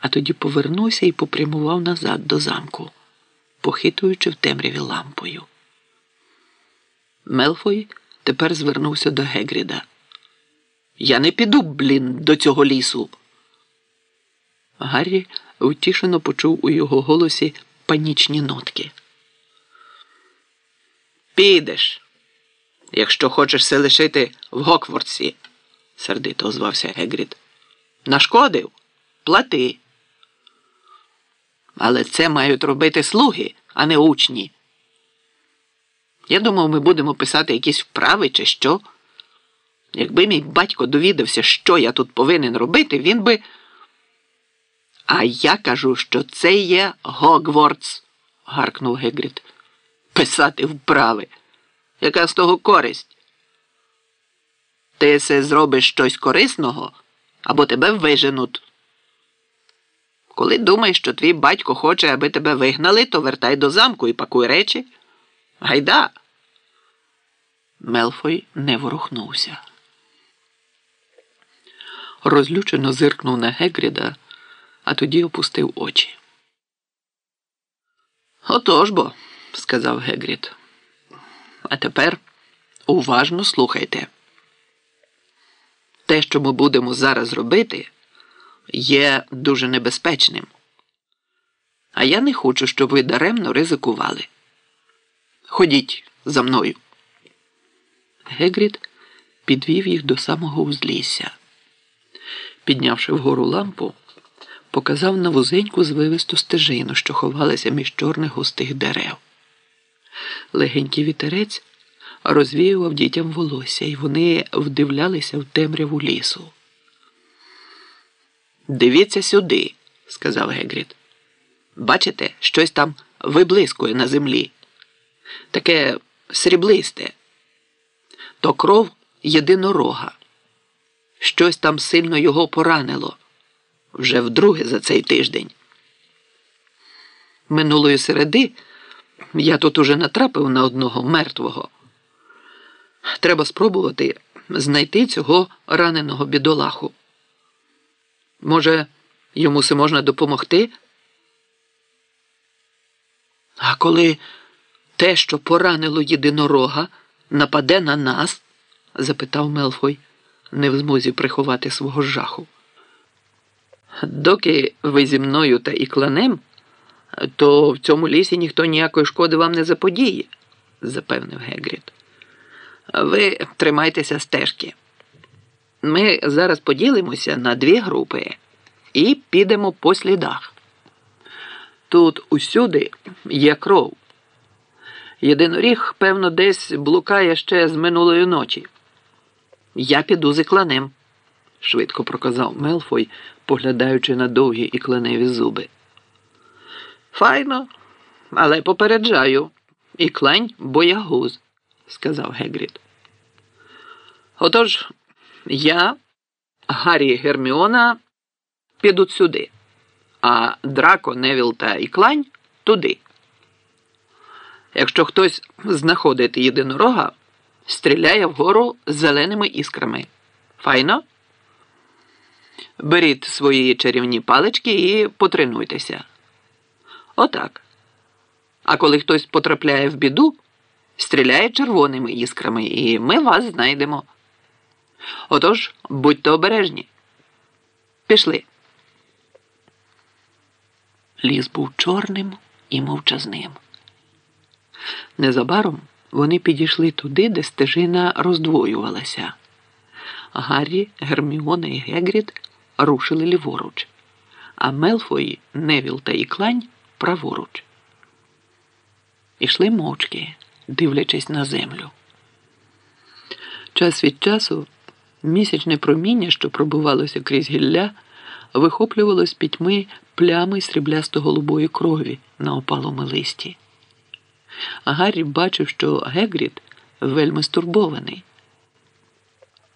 а тоді повернувся і попрямував назад до замку, похитуючи в темряві лампою. Мелфой тепер звернувся до Гегріда. Я не піду, блін, до цього лісу. Гаррі втішено почув у його голосі панічні нотки. Підеш, якщо хочеш се лишити в Гоквордсі, сердито озвався Гегрід. Нашкодив? Плати. Але це мають робити слуги, а не учні. Я думав, ми будемо писати якісь вправи чи що. Якби мій батько довідався, що я тут повинен робити, він би. А я кажу, що це є Гогвардс, гаркнув Гегріт. Писати вправи. Яка з того користь? Ти се зробиш щось корисного або тебе виженуть. Коли думаєш, що твій батько хоче, аби тебе вигнали, то вертай до замку і пакуй речі. Гайда. Мелфой не ворухнувся. Розлючено зиркнув на Гегріда, а тоді опустив очі. Отож бо, сказав Гегрід. А тепер уважно слухайте. Те, що ми будемо зараз робити, є дуже небезпечним. А я не хочу, щоб ви даремно ризикували. Ходіть за мною. Гегрід підвів їх до самого узлісся. Піднявши вгору лампу, показав на вузеньку звивисту стежину, що ховалася між чорних густих дерев. Легенький вітерець розвіював дітям волосся, і вони вдивлялися в темряву лісу. Дивіться сюди, сказав Гегрід. Бачите, щось там виблискує на землі. Таке сріблисте. То кров єдинорога. Щось там сильно його поранило вже вдруге за цей тиждень. Минулої середи я тут уже натрапив на одного мертвого. Треба спробувати знайти цього раненого бідолаху. Може, йому се можна допомогти? А коли те, що поранило єдинорога, нападе на нас? запитав Мелфой, не в змозі приховати свого жаху. Доки ви зі мною та і кланем, то в цьому лісі ніхто ніякої шкоди вам не заподіє, запевнив Гегрід. Ви тримайтеся стежки. Ми зараз поділимося на дві групи і підемо по слідах. Тут усюди є кров. Єдиноріг, певно, десь блукає ще з минулої ночі. Я піду з кланем, швидко проказав Мелфой, поглядаючи на довгі і кленеві зуби. Файно, але попереджаю, і клань боягуз, сказав Гегрід. Отож, я, Гаррі Герміона, підуть сюди, а Драко, Невіл та Іклань туди. Якщо хтось знаходить єдинорога, стріляє вгору зеленими іскрами. Файно? Беріть свої чарівні палички і потренуйтеся. Отак. А коли хтось потрапляє в біду, стріляє червоними іскрами, і ми вас знайдемо. Отож, будьте обережні. Пішли. Ліс був чорним і мовчазним. Незабаром вони підійшли туди, де стежина роздвоювалася. Гаррі, Герміона і Гегрід рушили ліворуч, а Мелфої, Невіл та Іклань праворуч. Ішли мовчки, дивлячись на землю. Час від часу місячне проміння, що пробивалося крізь гілля, вихоплювало з пітьми плями сріблясто голубої крові на опалому листі. Гаррі бачив, що Гегрід вельми стурбований.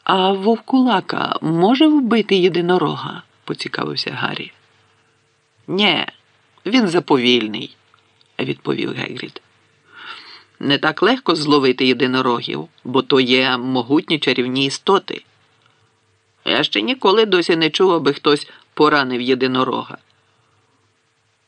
А вовкулака може вбити єдинорога? поцікавився Гаррі. Нє, він заповільний, відповів Гегрід. Не так легко зловити єдинорогів, бо то є могутні чарівні істоти. Я ще ніколи досі не чув, аби хтось поранив єдинорога.